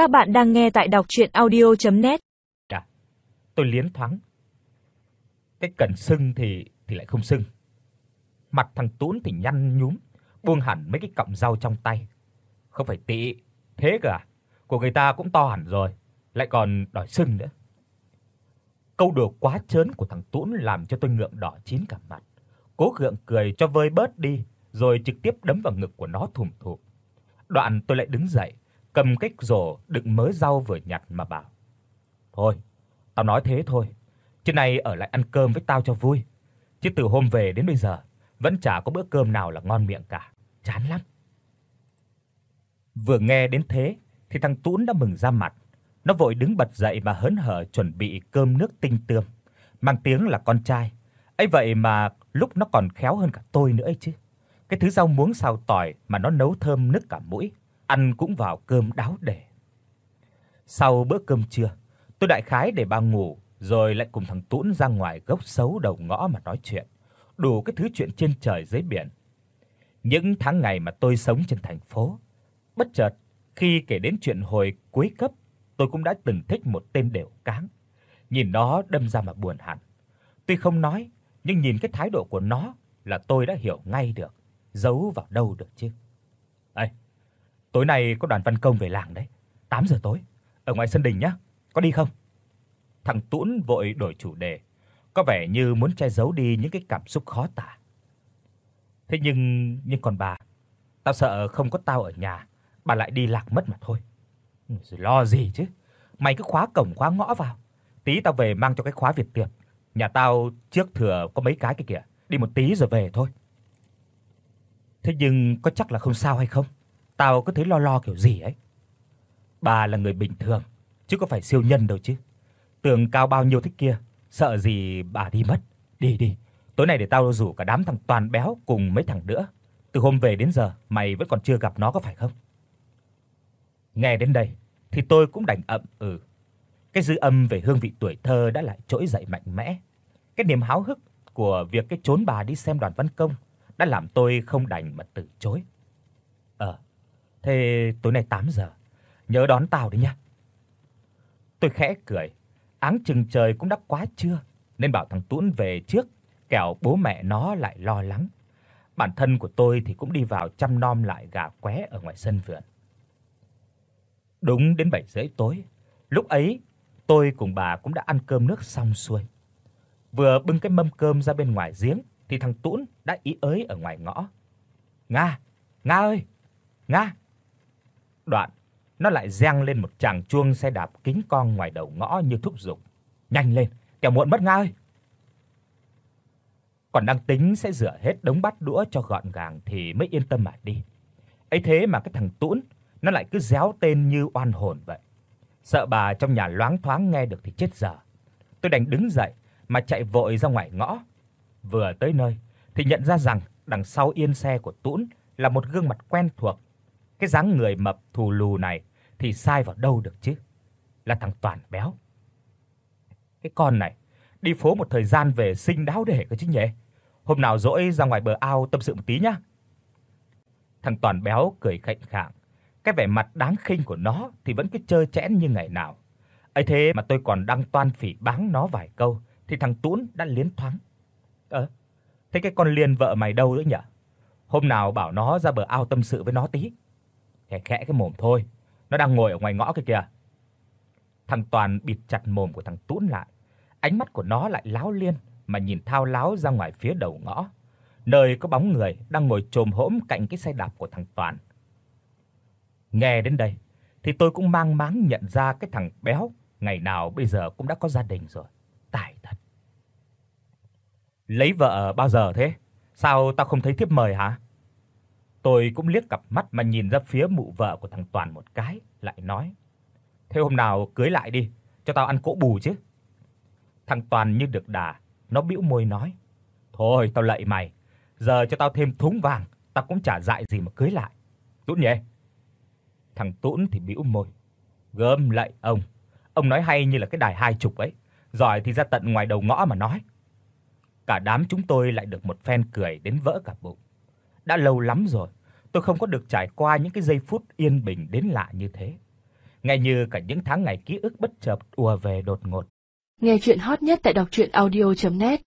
Các bạn đang nghe tại đọc audio net Dạ. Tôi liến thoáng. Cái cần sưng thì thì lại không sưng. Mặt thằng Tún thì nhăn nhúm, buông hẳn mấy cái cọng rau trong tay. Không phải tị, thế cả. À? Của người ta cũng to hẳn rồi, lại còn đòi sưng nữa. Câu đùa quá trớn của thằng Tún làm cho tôi ngượng đỏ chín cả mặt. Cố gượng cười cho vơi bớt đi, rồi trực tiếp đấm vào ngực của nó thùm thụm. Đoạn tôi lại đứng dậy, cầm cái rổ đựng mớ rau vừa nhặt mà bảo: "Thôi, tao nói thế thôi, chứ nay ở lại ăn cơm với tao cho vui, chứ từ hôm về đến bây giờ vẫn chả có bữa cơm nào là ngon miệng cả, chán lắm." Vừa nghe đến thế thì thằng Tún đã mừng ra mặt, nó vội đứng bật dậy mà hớn hở chuẩn bị cơm nước tinh tươm, mang tiếng là con trai. Ấy vậy mà lúc nó còn khéo hơn cả tôi nữa ấy chứ. Cái thứ rau muống xào tỏi mà nó nấu thơm nức cả mũi, ăn cũng vào cơm đáo để. Sau bữa cơm trưa, tôi đại khái để bà ngủ rồi lại cùng thằng Tuấn ra ngoài gốc xấu đầu ngõ mà nói chuyện, đủ cái thứ chuyện trên trời dưới biển. Những tháng ngày mà tôi sống trên thành phố, bất chợt khi kể đến chuyện hồi cuối cấp, tôi cũng đã từng thích một tên đều cáng. Nhìn nó đâm ra mà buồn hẳn. Tuy không nói, nhưng nhìn cái thái độ của nó là tôi đã hiểu ngay được, giấu vào đâu được chứ. Ê, tối nay có đoàn văn công về làng đấy, 8 giờ tối, ở ngoài sân đình nhá, có đi không? Thằng Tuấn vội đổi chủ đề, có vẻ như muốn che giấu đi những cái cảm xúc khó tả. Thế nhưng nhưng còn bà, tao sợ không có tao ở nhà, bà lại đi lạc mất mà thôi. Rồi lo gì chứ? Mày cứ khóa cổng khóa ngõ vào. Tí tao về mang cho cái khóa Việt tiệp. Nhà tao trước thừa có mấy cái kia kìa, đi một tí rồi về thôi. Thế nhưng có chắc là không sao hay không? Tao cứ thấy lo lo kiểu gì ấy. Bà là người bình thường, chứ có phải siêu nhân đâu chứ. Tường cao bao nhiêu thế kia, sợ gì bà đi mất. Đi đi, tối nay để tao rủ cả đám thằng toàn béo cùng mấy thằng nữa. Từ hôm về đến giờ mày vẫn còn chưa gặp nó có phải không? Nghe đến đây thì tôi cũng đành ậm ừ. Cái dư âm về hương vị tuổi thơ đã lại trỗi dậy mạnh mẽ. Cái niềm háo hức của việc cái trốn bà đi xem đoàn văn công đã làm tôi không đành mà từ chối. Ờ, thế tối nay 8 giờ nhớ đón tao đấy nhá. Tôi khẽ cười, áng chừng trời cũng đã quá trưa nên bảo thằng Tuấn về trước, kẻo bố mẹ nó lại lo lắng. Bản thân của tôi thì cũng đi vào chăm nom lại gà qué ở ngoài sân vườn. Đúng đến 7 rưỡi tối, lúc ấy tôi cùng bà cũng đã ăn cơm nước xong xuôi. Vừa bưng cái mâm cơm ra bên ngoài giếng thì thằng Tuấn đã ý ới ở ngoài ngõ. "Nga, Nga ơi, Nga." Đoạn nó lại reng lên một tràng chuông xe đạp kính con ngoài đầu ngõ như thúc giục. "Nhanh lên, kẻo muộn mất Nga ơi." Còn đang tính sẽ rửa hết đống bát đũa cho gọn gàng thì mới yên tâm mà đi. Ấy thế mà cái thằng tuấn nó lại cứ réo tên như oan hồn vậy. Sợ bà trong nhà loáng thoáng nghe được thì chết dở. Tôi đành đứng dậy mà chạy vội ra ngoài ngõ. Vừa tới nơi thì nhận ra rằng đằng sau yên xe của tuấn là một gương mặt quen thuộc. Cái dáng người mập thù lù này thì sai vào đâu được chứ? Là thằng Toàn béo. Cái con này đi phố một thời gian về sinh đáo để cơ chứ nhỉ? Hôm nào rỗi ra ngoài bờ ao tâm sự một tí nhá. Thằng Toàn béo cười khạnh khạng, cái vẻ mặt đáng khinh của nó thì vẫn cứ trơ trẽn như ngày nào. Ấy thế mà tôi còn đang toan phỉ báng nó vài câu thì thằng tuấn đã liến thoáng. "Ơ, thế cái con Liên vợ mày đâu nữa nhỉ? Hôm nào bảo nó ra bờ ao tâm sự với nó tí." Khẽ khẽ cái mồm thôi, nó đang ngồi ở ngoài ngõ kia kìa. Thằng Toàn bịt chặt mồm của thằng Tún lại. Ánh mắt của nó lại láo liên mà nhìn thao láo ra ngoài phía đầu ngõ, nơi có bóng người đang ngồi chồm hổm cạnh cái xe đạp của thằng Toàn. Nghe đến đây thì tôi cũng mang máng nhận ra cái thằng béo ngày nào bây giờ cũng đã có gia đình rồi. Tài thật. Lấy vợ bao giờ thế? Sao tao không thấy thiếp mời hả? Tôi cũng liếc cặp mắt mà nhìn ra phía mụ vợ của thằng Toàn một cái, lại nói: "Thế hôm nào cưới lại đi, cho tao ăn cỗ bù chứ." Thằng Toàn như được đà, nó bĩu môi nói: "Thôi tao lạy mày, giờ cho tao thêm thúng vàng, tao cũng chả dại gì mà cưới lại." Tốt nhỉ? Thằng Tún thì bĩu môi. Gớm lạy ông, ông nói hay như là cái đài hai chục ấy, giỏi thì ra tận ngoài đầu ngõ mà nói. Cả đám chúng tôi lại được một phen cười đến vỡ cả bụng. Đã lâu lắm rồi, tôi không có được trải qua những cái giây phút yên bình đến lạ như thế. Ngay như cả những tháng ngày ký ức bất chợt ùa về đột ngột. Nghe truyện hot nhất tại đọc audio net